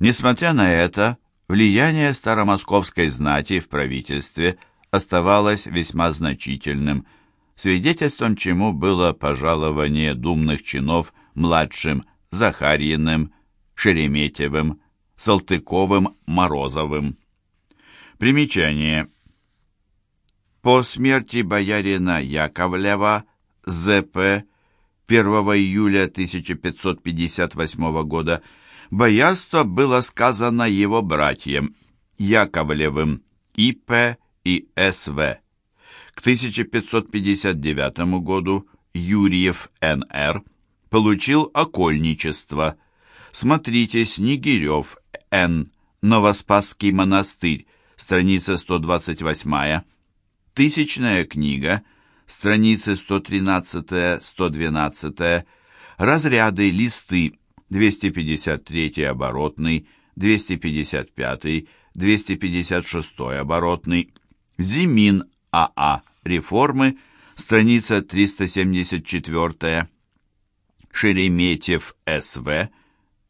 Несмотря на это, влияние старомосковской знати в правительстве оставалось весьма значительным, свидетельством чему было пожалование думных чинов младшим Захарьиным, Шереметьевым, Салтыковым, Морозовым. Примечание. По смерти боярина Яковлева З.П. 1 июля 1558 года боярство было сказано его братьям Яковлевым И.П. и С.В. К 1559 году Юрьев Н.Р. получил окольничество. Смотрите Снегирев Н. Новоспасский монастырь, страница 128. Тысячная книга, страницы 113-112, разряды, листы, 253 оборотный, 255, 256 оборотный, Зимин АА, реформы, страница 374, Шереметьев СВ,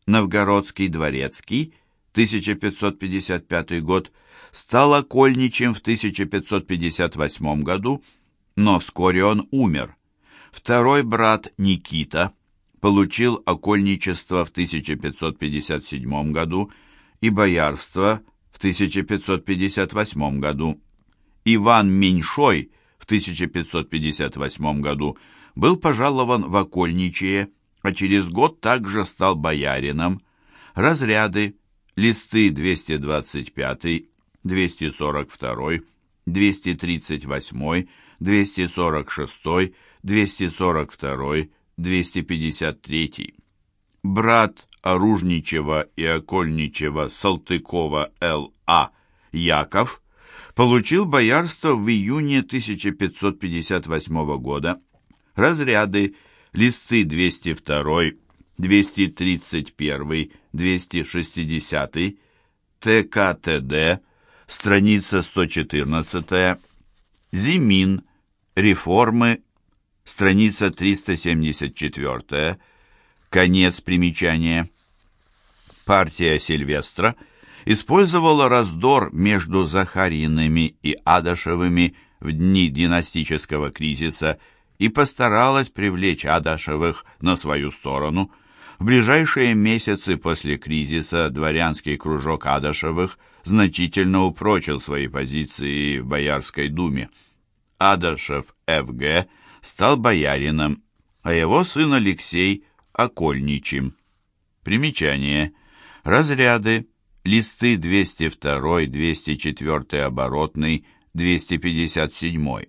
Новгородский дворецкий, 1555 год, стал окольничем в 1558 году, но вскоре он умер. Второй брат Никита получил окольничество в 1557 году и боярство в 1558 году. Иван Меньшой в 1558 году был пожалован в окольничие, а через год также стал боярином. Разряды, листы 225, 242, 238, 246, 242, 253. Брат Оружничева и Окольничева Салтыкова Л.А. Яков получил боярство в июне 1558 года. Разряды, листы 202, 231, 260, ТКТД, страница 114, Зимин, реформы, страница 374, конец примечания. Партия Сильвестра использовала раздор между Захариными и Адашевыми в дни династического кризиса и постаралась привлечь Адашевых на свою сторону. В ближайшие месяцы после кризиса дворянский кружок Адашевых значительно упрочил свои позиции в Боярской думе. Адашев Ф.Г. стал боярином, а его сын Алексей – окольничим. Примечание. Разряды. Листы 202, 204 оборотный, 257.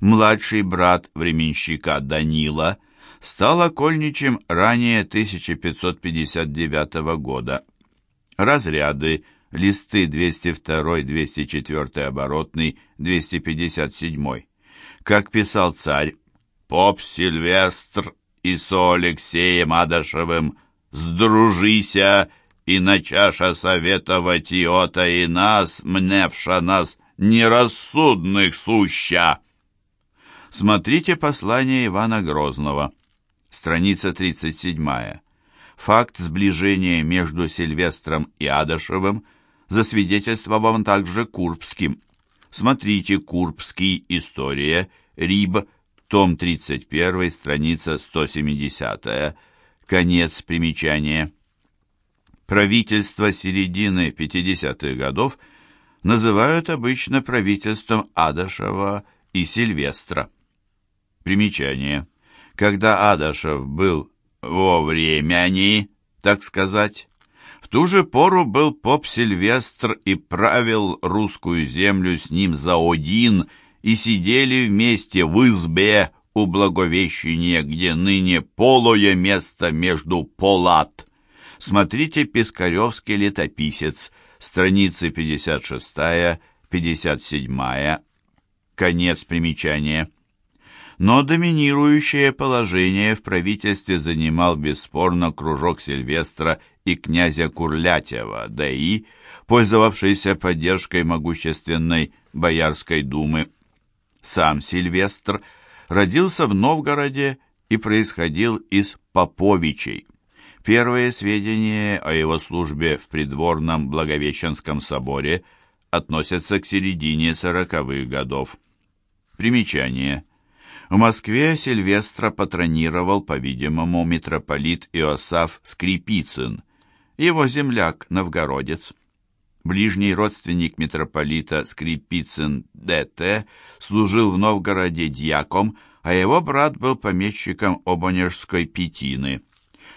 Младший брат временщика Данила стал окольничим ранее 1559 года. Разряды листы 202, 204 оборотный, 257. Как писал царь, «Поп Сильвестр и со Алексеем Адашевым сдружися, и начаша советовать иота и нас, мневша нас, нерассудных суща». Смотрите послание Ивана Грозного, страница 37. Факт сближения между Сильвестром и Адашевым засвидетельствован также Курбским. Смотрите Курбский, История, Риб, том 31, страница 170, конец примечания. Правительство середины 50-х годов называют обычно правительством Адашева и Сильвестра. Примечание. Когда Адашев был во времени, так сказать, в ту же пору был поп Сильвестр и правил русскую землю с ним за один, и сидели вместе в избе у Благовещения, где ныне полое место между полат. Смотрите «Пискаревский летописец», страницы 56-57, конец примечания но доминирующее положение в правительстве занимал бесспорно кружок Сильвестра и князя Курлятева, да и пользовавшийся поддержкой могущественной Боярской думы. Сам Сильвестр родился в Новгороде и происходил из Поповичей. Первые сведения о его службе в придворном Благовещенском соборе относятся к середине сороковых годов. Примечание. В Москве Сильвестра патронировал, по-видимому, митрополит Иосаф Скрипицын, его земляк, новгородец. Ближний родственник митрополита Скрипицын Д.Т. служил в Новгороде дьяком, а его брат был помещиком Обонежской Петины.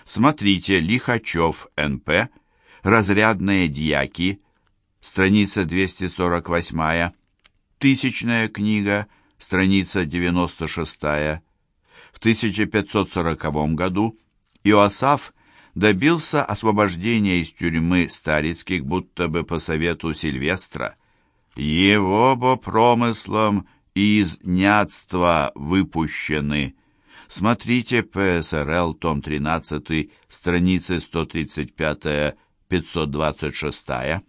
Смотрите Лихачев Н.П., разрядные дьяки, страница 248, тысячная книга, страница 96. В 1540 году Иосаф добился освобождения из тюрьмы Старицких, будто бы по совету Сильвестра. Его бо промыслом из нядства выпущены – Смотрите ПСРЛ, том 13, страницы 135-526.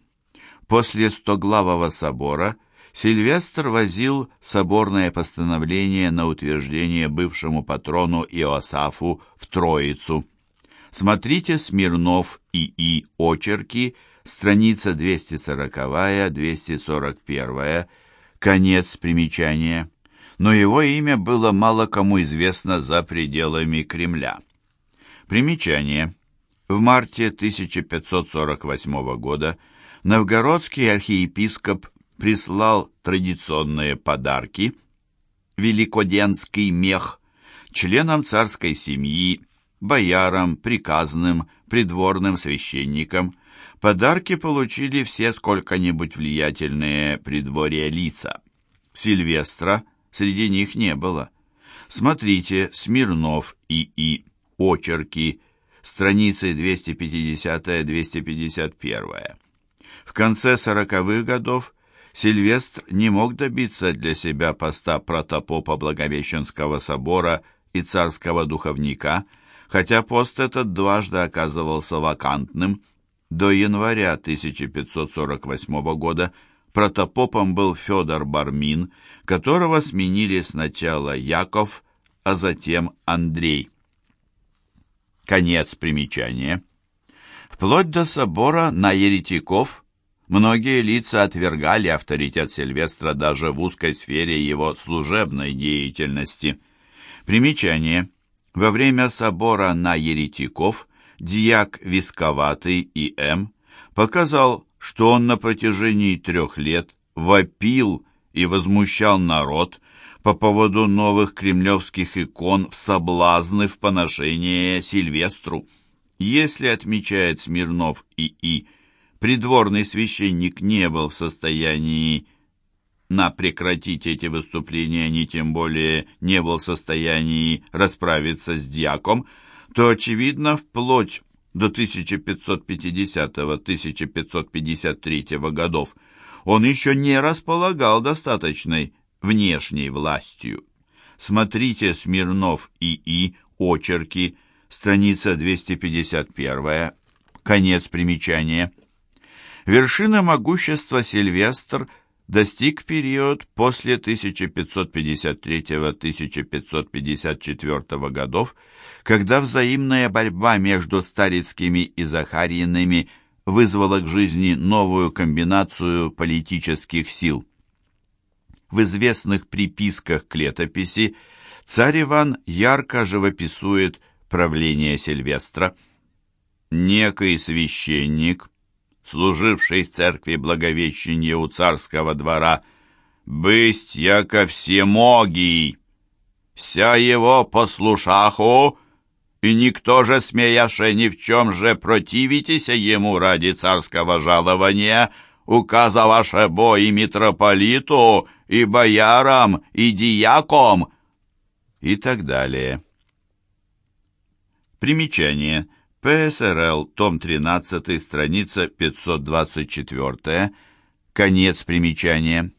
После Стоглавого собора Сильвестр возил соборное постановление на утверждение бывшему патрону Иосафу в Троицу. Смотрите Смирнов и очерки, страница 240-241, конец примечания но его имя было мало кому известно за пределами Кремля. Примечание. В марте 1548 года новгородский архиепископ прислал традиционные подарки, великоденский мех, членам царской семьи, боярам, приказным, придворным священникам. Подарки получили все сколько-нибудь влиятельные придворья лица. Сильвестра – среди них не было. Смотрите Смирнов И.И. Очерки, страницы 250-251. В конце сороковых годов Сильвестр не мог добиться для себя поста протопопа Благовещенского собора и царского духовника, хотя пост этот дважды оказывался вакантным. До января 1548 года Протопопом был Федор Бармин, которого сменили сначала Яков, а затем Андрей. Конец примечания. Вплоть до собора на еретиков многие лица отвергали авторитет Сильвестра даже в узкой сфере его служебной деятельности. Примечание. Во время собора на еретиков дьяк Висковатый и М. показал что он на протяжении трех лет вопил и возмущал народ по поводу новых кремлевских икон в соблазны в поношение Сильвестру. Если, отмечает Смирнов И.И., придворный священник не был в состоянии на прекратить эти выступления, ни тем более не был в состоянии расправиться с дьяком, то, очевидно, вплоть до 1550-1553 годов он еще не располагал достаточной внешней властью. Смотрите Смирнов И.И. Очерки, страница 251, конец примечания. Вершина могущества Сильвестр достиг период после 1553-1554 годов, когда взаимная борьба между Старицкими и Захарьиными вызвала к жизни новую комбинацию политических сил. В известных приписках к летописи царь Иван ярко живописует правление Сильвестра. Некий священник, служивший в церкви Благовещения у царского двора, «Бысть яко всемогий, вся его послушаху, и никто же, смеяше ни в чем же противитесь ему ради царского жалования, указываше бо и митрополиту, и боярам, и диаком» и так далее. Примечание – ПСРЛ, том 13, страница 524, конец примечания.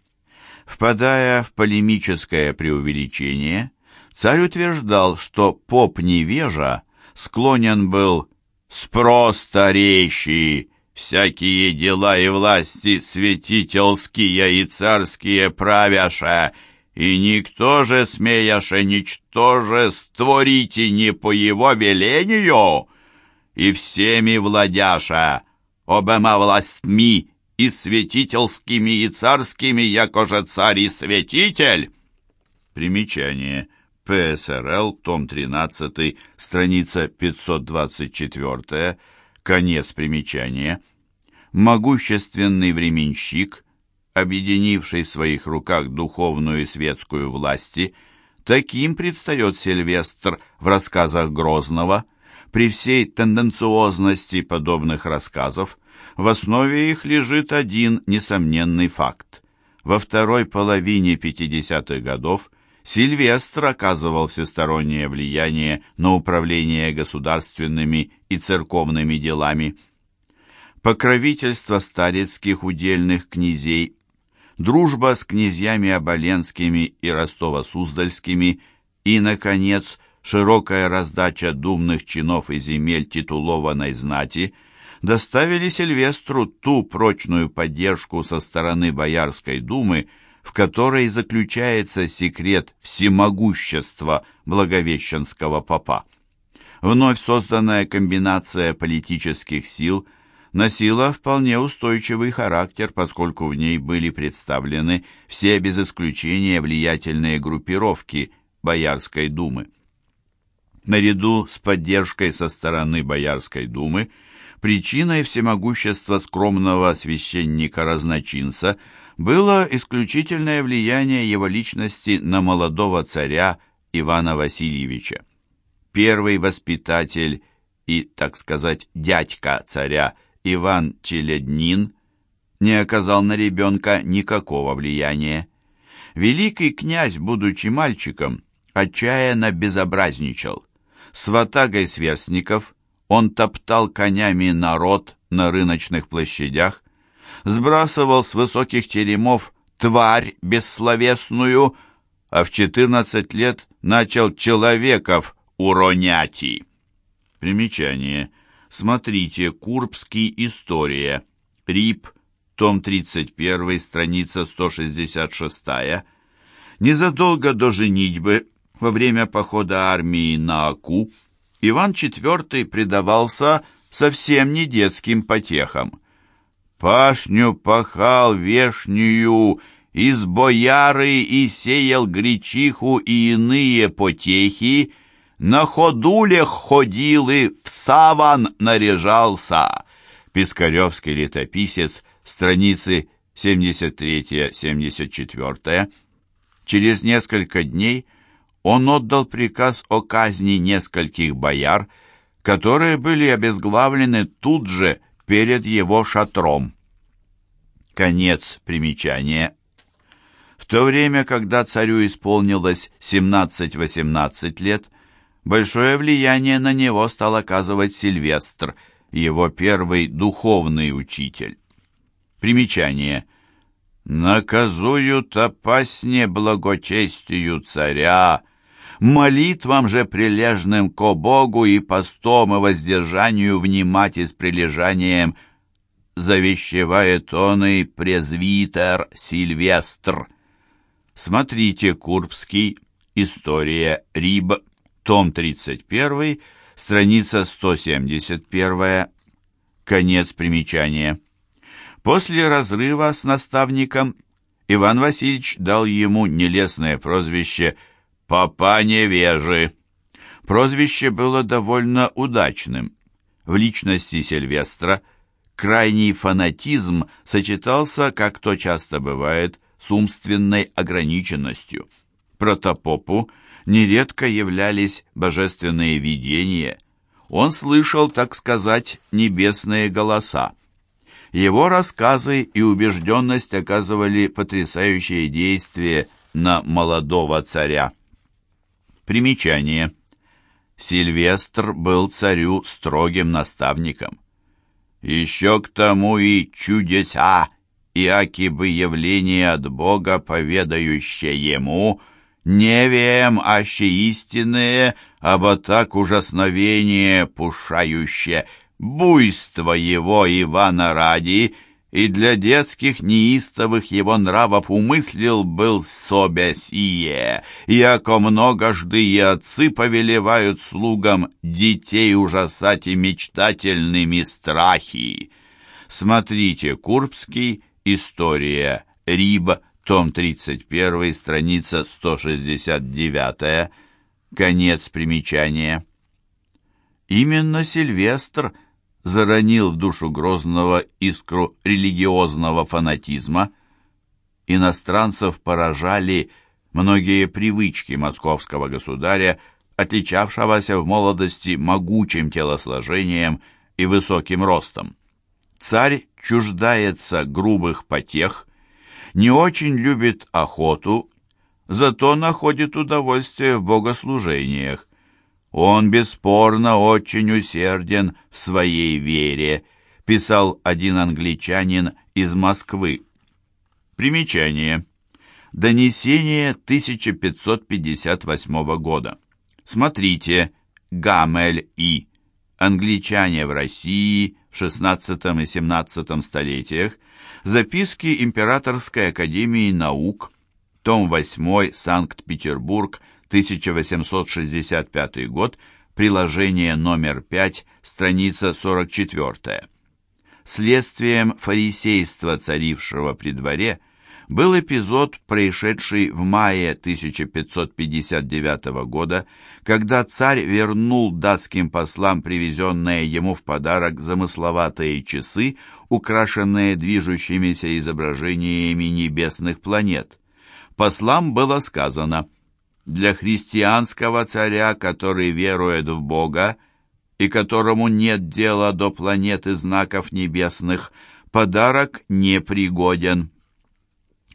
Впадая в полемическое преувеличение, царь утверждал, что поп-невежа склонен был «спроста речи, всякие дела и власти святительские и царские правяше, и никто же, смеяше, ничто же створите не по его велению» и всеми владяша, обема властьми, и святительскими, и царскими, якоже царь и святитель». Примечание. ПСРЛ, том 13, страница 524, конец примечания. Могущественный временщик, объединивший в своих руках духовную и светскую власти, таким предстает Сильвестр в рассказах Грозного. При всей тенденциозности подобных рассказов в основе их лежит один несомненный факт. Во второй половине 50-х годов Сильвестр оказывал всестороннее влияние на управление государственными и церковными делами. Покровительство старецких удельных князей, дружба с князьями Оболенскими и Ростово-Суздальскими и, наконец, широкая раздача думных чинов и земель титулованной знати доставили Сильвестру ту прочную поддержку со стороны Боярской думы, в которой заключается секрет всемогущества благовещенского попа. Вновь созданная комбинация политических сил носила вполне устойчивый характер, поскольку в ней были представлены все без исключения влиятельные группировки Боярской думы. Наряду с поддержкой со стороны Боярской думы причиной всемогущества скромного священника-разночинца – было исключительное влияние его личности на молодого царя Ивана Васильевича. Первый воспитатель и, так сказать, дядька царя Иван Челяднин не оказал на ребенка никакого влияния. Великий князь, будучи мальчиком, отчаянно безобразничал. С ватагой сверстников он топтал конями народ на рыночных площадях, сбрасывал с высоких теремов тварь бессловесную, а в четырнадцать лет начал человеков уронять. Примечание. Смотрите, Курбский история. РИП, том 31, страница 166. Незадолго до женитьбы, во время похода армии на Аку, Иван IV предавался совсем не детским потехам. Пашню пахал вешнюю, из бояры и сеял гречиху и иные потехи, на ходулях ходил и в саван наряжался. Пискаревский летописец, страницы 73-74. Через несколько дней он отдал приказ о казни нескольких бояр, которые были обезглавлены тут же, перед его шатром. Конец примечания. В то время, когда царю исполнилось 17-18 лет, большое влияние на него стал оказывать Сильвестр, его первый духовный учитель. Примечание. «Наказуют опасне благочестию царя, молитвам же прилежным ко Богу и постом и воздержанию внимать и с прилежанием завещевает он и презвитер Сильвестр. Смотрите Курбский, История Риб, том 31, страница 171, конец примечания. После разрыва с наставником Иван Васильевич дал ему нелестное прозвище «Папа невежи». Прозвище было довольно удачным. В личности Сильвестра крайний фанатизм сочетался, как то часто бывает, с умственной ограниченностью. Протопопу нередко являлись божественные видения. Он слышал, так сказать, небесные голоса. Его рассказы и убежденность оказывали потрясающее действие на молодого царя. Примечание. Сильвестр был царю строгим наставником. Еще к тому и чудеса, и акибы явление от Бога, поведающее ему, не вем, аще истинные, або так ужасновение пушающее, буйство его Ивана ради, и для детских неистовых его нравов умыслил был собе сие, яко многожды и отцы повелевают слугам детей ужасать и мечтательными страхи. Смотрите, Курбский, История, Риб, том 31, страница 169, конец примечания. Именно Сильвестр – заронил в душу Грозного искру религиозного фанатизма. Иностранцев поражали многие привычки московского государя, отличавшегося в молодости могучим телосложением и высоким ростом. Царь чуждается грубых потех, не очень любит охоту, зато находит удовольствие в богослужениях. Он бесспорно очень усерден в своей вере, писал один англичанин из Москвы. Примечание. Донесение 1558 года. Смотрите, Гамель И. Англичане в России в XVI и XVII столетиях. Записки Императорской академии наук. Том 8. Санкт-Петербург. 1865 год, приложение номер 5, страница 44. Следствием фарисейства, царившего при дворе, был эпизод, происшедший в мае 1559 года, когда царь вернул датским послам привезенные ему в подарок замысловатые часы, украшенные движущимися изображениями небесных планет. Послам было сказано – для христианского царя, который верует в Бога и которому нет дела до планеты знаков небесных, подарок непригоден.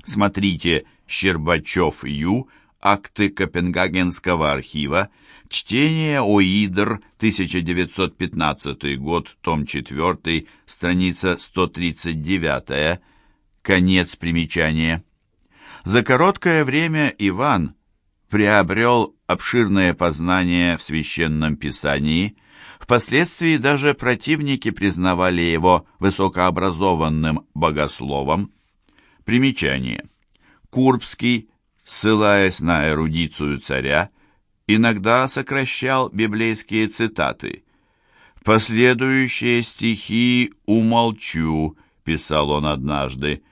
Смотрите Щербачев Ю, акты Копенгагенского архива, чтение ОИДР, 1915 год, том 4, страница 139, конец примечания. За короткое время Иван – приобрел обширное познание в священном писании. Впоследствии даже противники признавали его высокообразованным богословом. Примечание. Курбский, ссылаясь на эрудицию царя, иногда сокращал библейские цитаты. «Последующие стихи умолчу», — писал он однажды,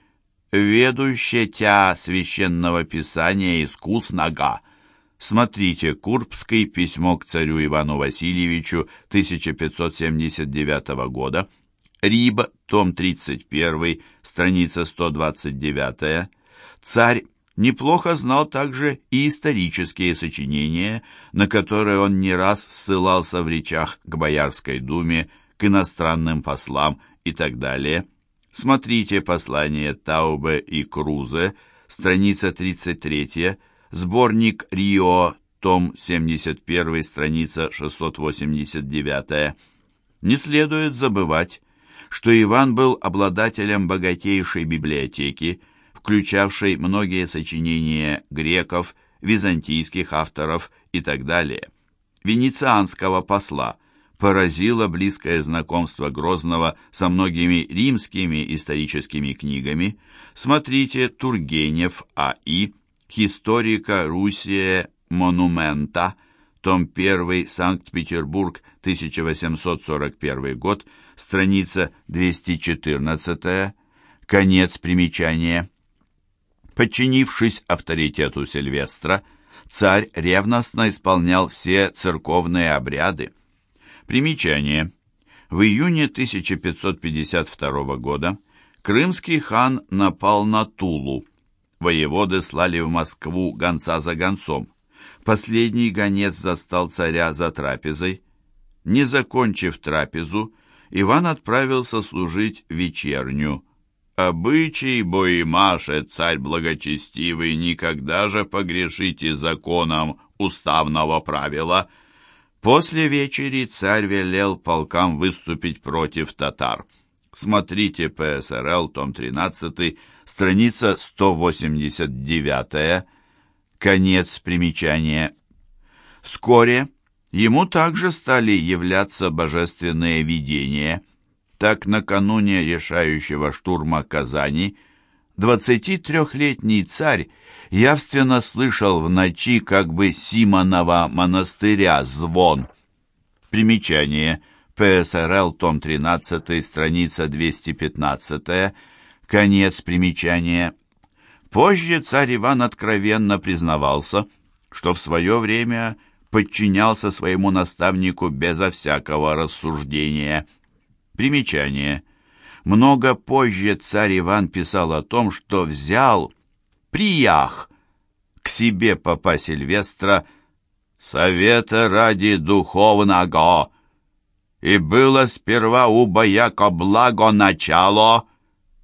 «ведущая тя священного писания искуснога, Смотрите Курбский письмо к царю Ивану Васильевичу 1579 года, Риб, том 31, страница 129. Царь неплохо знал также и исторические сочинения, на которые он не раз ссылался в речах к Боярской думе, к иностранным послам и так далее. Смотрите послание Таубе и Крузе, страница 33, Сборник Рио, том 71, страница 689. Не следует забывать, что Иван был обладателем богатейшей библиотеки, включавшей многие сочинения греков, византийских авторов и так далее. Венецианского посла поразило близкое знакомство Грозного со многими римскими историческими книгами. Смотрите Тургенев А.И. Historica Rusie Монумента, том 1, Санкт-Петербург, 1841 год, страница 214, конец примечания. Подчинившись авторитету Сильвестра, царь ревностно исполнял все церковные обряды. Примечание. В июне 1552 года крымский хан напал на Тулу. Воеводы слали в Москву гонца за гонцом. Последний гонец застал царя за трапезой. Не закончив трапезу, Иван отправился служить вечерню. «Обычай боимаше, царь благочестивый, никогда же погрешите законом уставного правила». После вечери царь велел полкам выступить против татар. Смотрите ПСРЛ, том 13, страница 189, конец примечания. Вскоре ему также стали являться божественные видения. Так, накануне решающего штурма Казани 23-летний царь явственно слышал в ночи как бы Симонова монастыря звон. Примечание. ПСРЛ, том 13, страница 215, конец примечания. Позже царь Иван откровенно признавался, что в свое время подчинялся своему наставнику безо всякого рассуждения. Примечание. Много позже царь Иван писал о том, что взял приях к себе папа Сильвестра совета ради духовного, и было сперва у бояко благо начало,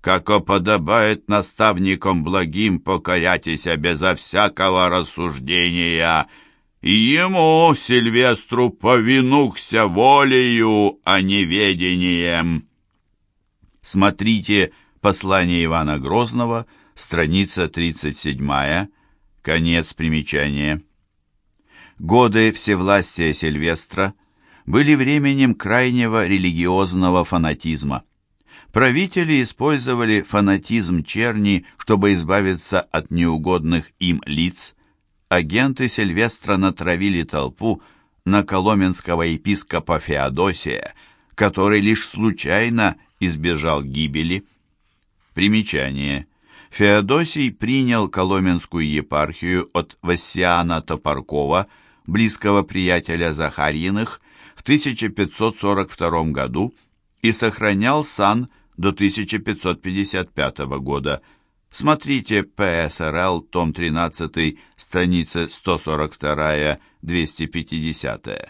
како подобает наставникам благим покорятися безо всякого рассуждения, и ему, Сильвестру, повинухся волею, а не ведением. Смотрите «Послание Ивана Грозного», страница 37, конец примечания. Годы всевластия Сильвестра были временем крайнего религиозного фанатизма. Правители использовали фанатизм черни, чтобы избавиться от неугодных им лиц. Агенты Сильвестра натравили толпу на коломенского епископа Феодосия, который лишь случайно избежал гибели. Примечание. Феодосий принял коломенскую епархию от Вассиана Топоркова, близкого приятеля Захарьиных, в 1542 году и сохранял сан до 1555 года. Смотрите ПСРЛ, том 13, страница 142-250.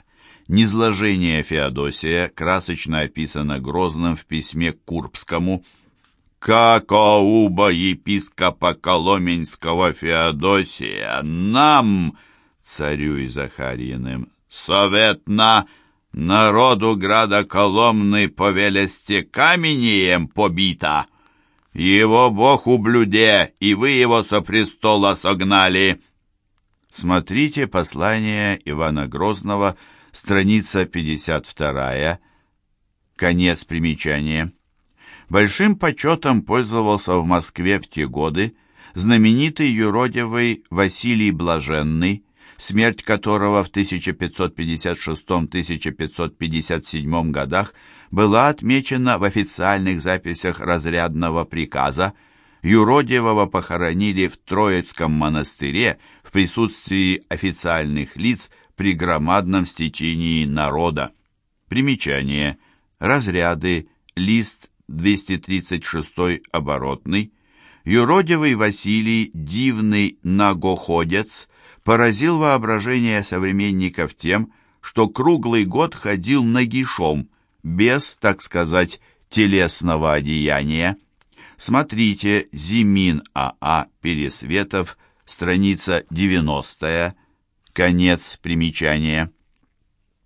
Низложение Феодосия красочно описано Грозным в письме к Курбскому «Как уба епископа Коломенского Феодосия нам, царю и Захарьиным, советна народу града Коломны по велесте каменеем побита. Его бог ублюде, и вы его со престола согнали». Смотрите послание Ивана Грозного, страница 52, конец примечания. Большим почетом пользовался в Москве в те годы знаменитый юродивый Василий Блаженный, смерть которого в 1556-1557 годах была отмечена в официальных записях разрядного приказа, юродивого похоронили в Троицком монастыре в присутствии официальных лиц при громадном стечении народа. Примечание. Разряды. Лист 236 оборотный. Юродивый Василий, дивный нагоходец, поразил воображение современников тем, что круглый год ходил нагишом, без, так сказать, телесного одеяния. Смотрите «Зимин А.А. Пересветов», страница 90 конец примечания.